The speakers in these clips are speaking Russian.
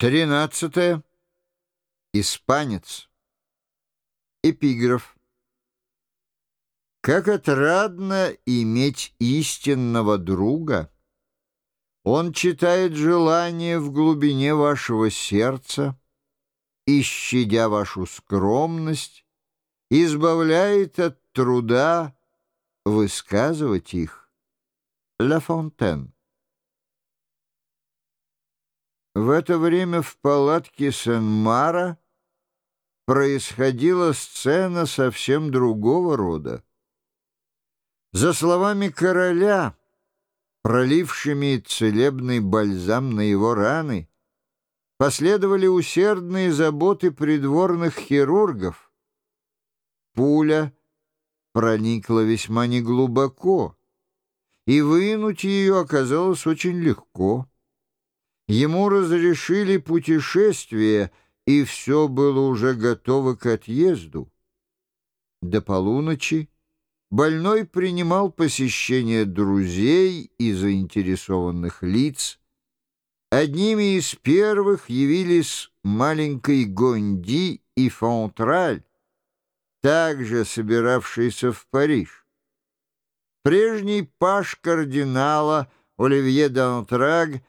Тринадцатое. Испанец. Эпиграф. Как отрадно иметь истинного друга! Он читает желание в глубине вашего сердца и, вашу скромность, избавляет от труда высказывать их. Ла Фонтен. В это время в палатке Сен-Мара происходила сцена совсем другого рода. За словами короля, пролившими целебный бальзам на его раны, последовали усердные заботы придворных хирургов. Пуля проникла весьма неглубоко, и вынуть ее оказалось очень легко. Ему разрешили путешествие, и все было уже готово к отъезду. До полуночи больной принимал посещение друзей и заинтересованных лиц. Одними из первых явились маленький Гонди и Фонтраль, также собиравшиеся в Париж. Прежний паш кардинала Оливье Дантраг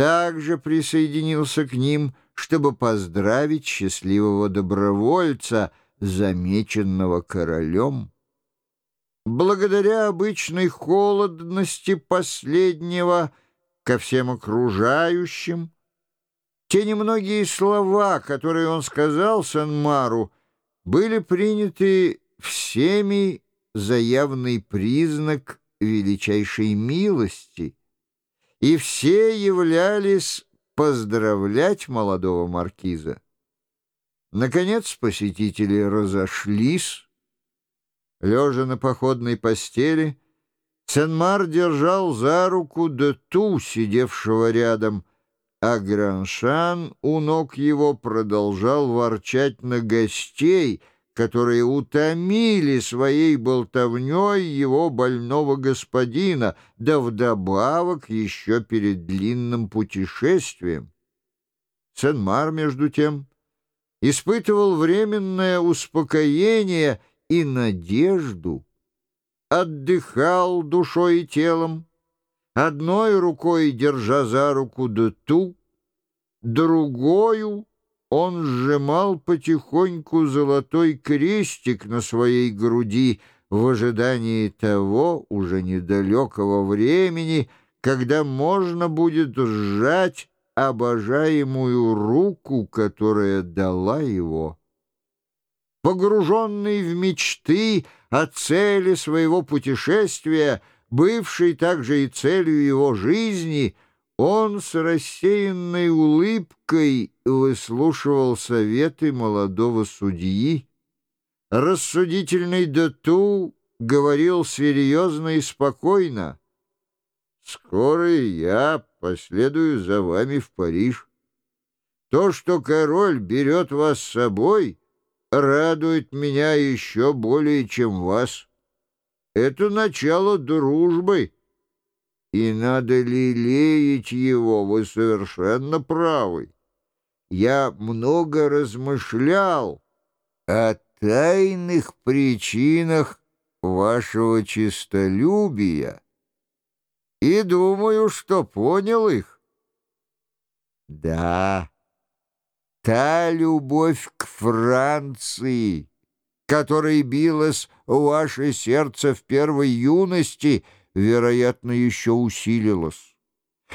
также присоединился к ним, чтобы поздравить счастливого добровольца, замеченного королем. Благодаря обычной холодности последнего ко всем окружающим, те немногие слова, которые он сказал Санмару, были приняты всеми за явный признак величайшей милости — и все являлись поздравлять молодого маркиза. Наконец посетители разошлись. Лежа на походной постели, Сен-Мар держал за руку Дету, сидевшего рядом, а Граншан у ног его продолжал ворчать на гостей — которые утомили своей болтовней его больного господина, да вдобавок еще перед длинным путешествием. Сен-Мар, между тем, испытывал временное успокоение и надежду, отдыхал душой и телом, одной рукой держа за руку Дету, другою — он сжимал потихоньку золотой крестик на своей груди в ожидании того уже недалекого времени, когда можно будет сжать обожаемую руку, которая дала его. Погруженный в мечты о цели своего путешествия, бывшей также и целью его жизни — он с рассеянной улыбкой выслушивал советы молодого судьи. Рассудительный Дату говорил серьезно и спокойно. «Скоро я последую за вами в Париж. То, что король берет вас с собой, радует меня еще более, чем вас. Это начало дружбы» и надо лелеять его, вы совершенно правы. Я много размышлял о тайных причинах вашего честолюбия и думаю, что понял их. Да, та любовь к Франции, которой билось ваше сердце в первой юности — вероятно, еще усилилось.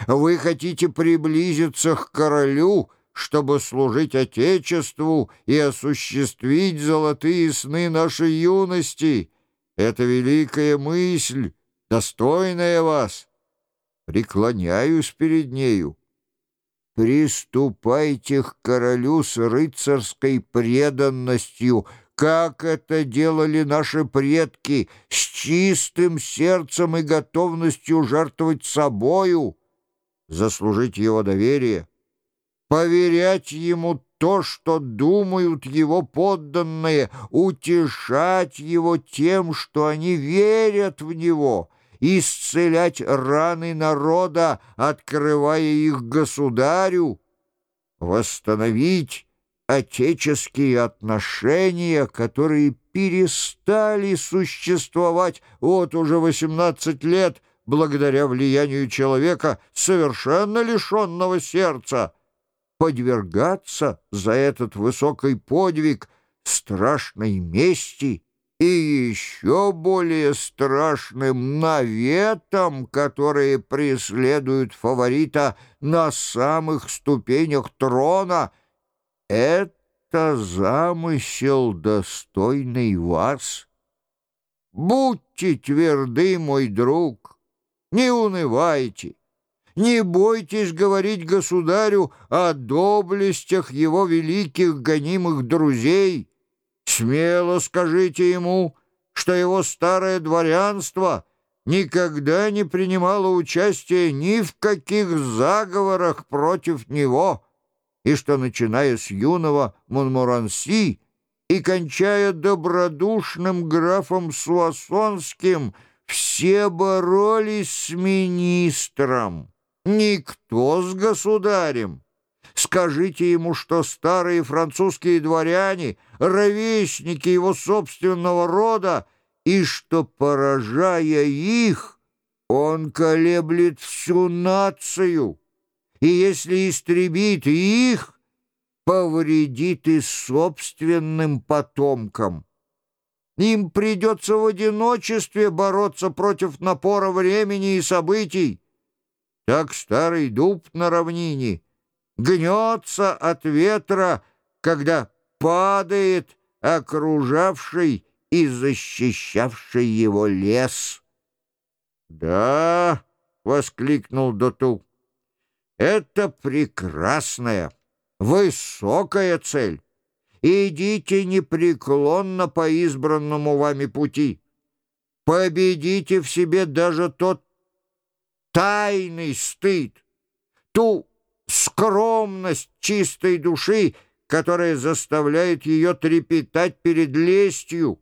Вы хотите приблизиться к королю, чтобы служить Отечеству и осуществить золотые сны нашей юности. Это великая мысль, достойная вас. Преклоняюсь перед нею. Приступайте к королю с рыцарской преданностью — как это делали наши предки, с чистым сердцем и готовностью жертвовать собою, заслужить его доверие, поверять ему то, что думают его подданные, утешать его тем, что они верят в него, исцелять раны народа, открывая их государю, восстановить отеческие отношения, которые перестали существовать вот уже 18 лет благодаря влиянию человека, совершенно лишенного сердца. Подвергаться за этот высокий подвиг страшной мести и еще более страшным наветам, которые преследуют фаворита на самых ступенях трона — это замысел, достойный вас. Будьте тверды, мой друг, не унывайте, не бойтесь говорить государю о доблестях его великих гонимых друзей. Смело скажите ему, что его старое дворянство никогда не принимало участия ни в каких заговорах против него» и что, начиная с юного Монморанси и кончая добродушным графом Суассонским, все боролись с министром, никто с государем. Скажите ему, что старые французские дворяне — ровесники его собственного рода, и что, поражая их, он колеблет всю нацию и если истребит их, повредит и собственным потомкам. Им придется в одиночестве бороться против напора времени и событий. Так старый дуб на равнине гнется от ветра, когда падает окружавший и защищавший его лес. «Да!» — воскликнул Доту. Это прекрасная, высокая цель. Идите непреклонно по избранному вами пути. Победите в себе даже тот тайный стыд, ту скромность чистой души, которая заставляет ее трепетать перед лестью,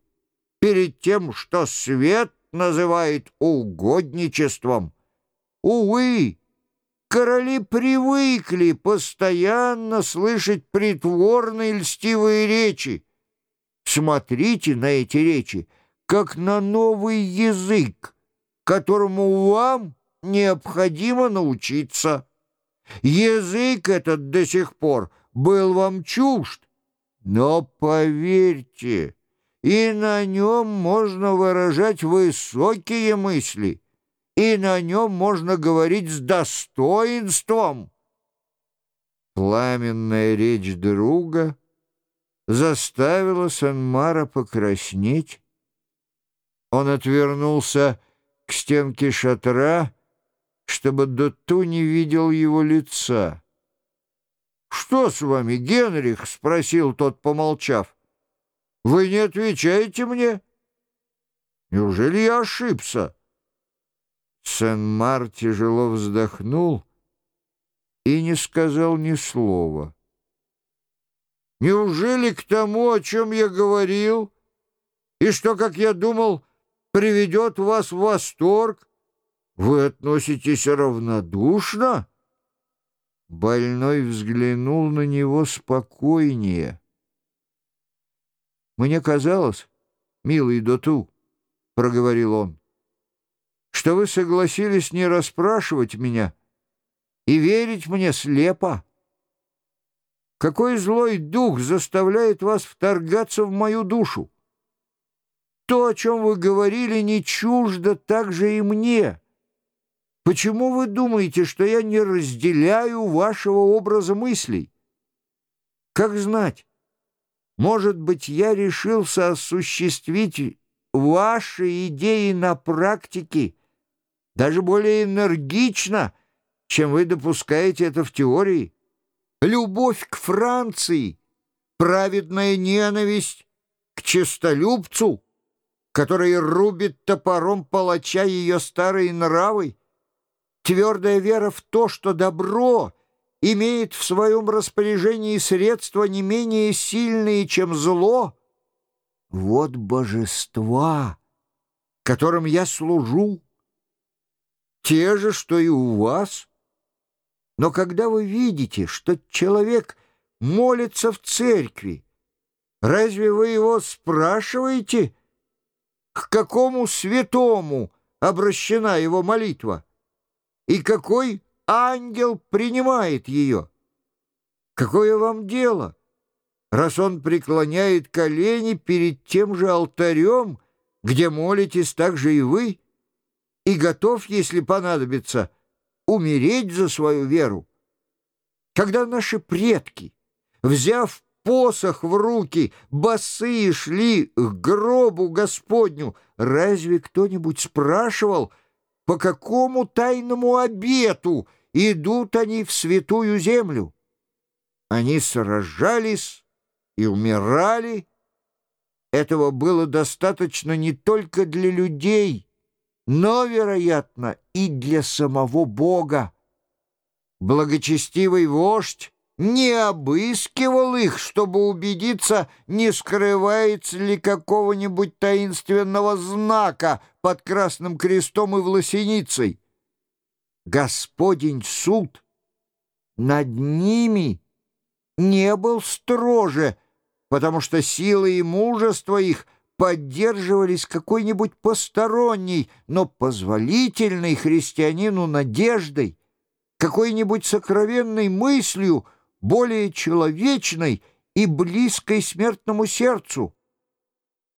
перед тем, что свет называет угодничеством. Увы, Короли привыкли постоянно слышать притворные льстивые речи. Смотрите на эти речи, как на новый язык, которому вам необходимо научиться. Язык этот до сих пор был вам чужд, но поверьте, и на нем можно выражать высокие мысли — и на нем можно говорить с достоинством. Пламенная речь друга заставила Санмара покраснеть. Он отвернулся к стенке шатра, чтобы Доту не видел его лица. «Что с вами, Генрих?» — спросил тот, помолчав. «Вы не отвечаете мне? Неужели я ошибся?» Сен-Мар тяжело вздохнул и не сказал ни слова. «Неужели к тому, о чем я говорил, и что, как я думал, приведет вас в восторг, вы относитесь равнодушно?» Больной взглянул на него спокойнее. «Мне казалось, милый Доту, — проговорил он, — что вы согласились не расспрашивать меня и верить мне слепо. Какой злой дух заставляет вас вторгаться в мою душу? То, о чем вы говорили, не чуждо также и мне. Почему вы думаете, что я не разделяю вашего образа мыслей? Как знать, может быть, я решился осуществить ваши идеи на практике, даже более энергично, чем вы допускаете это в теории. Любовь к Франции, праведная ненависть к честолюбцу, который рубит топором палача ее старые нравы, твердая вера в то, что добро имеет в своем распоряжении средства не менее сильные, чем зло. Вот божества, которым я служу, те же, что и у вас. Но когда вы видите, что человек молится в церкви, разве вы его спрашиваете, к какому святому обращена его молитва, и какой ангел принимает ее? Какое вам дело, раз он преклоняет колени перед тем же алтарем, где молитесь также и вы, и готов, если понадобится, умереть за свою веру? Когда наши предки, взяв посох в руки, босые шли к гробу Господню, разве кто-нибудь спрашивал, по какому тайному обету идут они в святую землю? Они сражались и умирали. Этого было достаточно не только для людей, но, вероятно, и для самого Бога. Благочестивый вождь не обыскивал их, чтобы убедиться, не скрывается ли какого-нибудь таинственного знака под красным крестом и власеницей. Господень суд над ними не был строже, потому что силы и мужество их поддерживались какой-нибудь посторонней, но позволительной христианину надеждой, какой-нибудь сокровенной мыслью, более человечной и близкой смертному сердцу.